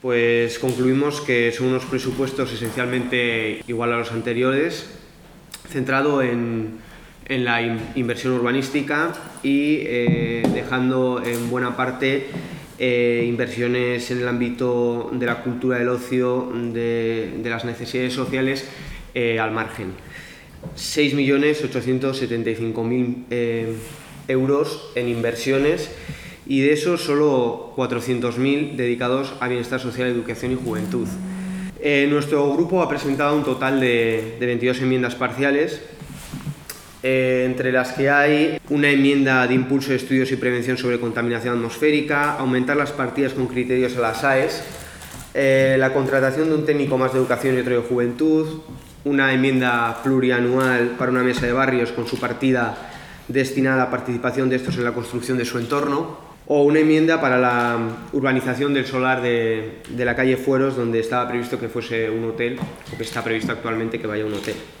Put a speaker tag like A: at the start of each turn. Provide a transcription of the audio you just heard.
A: Pues concluimos que son unos presupuestos esencialmente igual a los anteriores, centrado en, en la inversión urbanística y eh, dejando en buena parte eh, inversiones en el ámbito de la cultura del ocio, de, de las necesidades sociales eh, al margen. 6.875.000 eh, euros en inversiones y de eso solo 400.000 dedicados a bienestar social, educación y juventud. Eh, nuestro grupo ha presentado un total de, de 22 enmiendas parciales, eh, entre las que hay una enmienda de impulso de estudios y prevención sobre contaminación atmosférica, aumentar las partidas con criterios a las AES, eh, la contratación de un técnico más de educación y otro de juventud, una enmienda plurianual para una mesa de barrios con su partida destinada a participación de estos en la construcción de su entorno, o una enmienda para la urbanización del solar de, de la calle Fueros, donde estaba previsto que fuese un hotel, o que está previsto actualmente que vaya un hotel.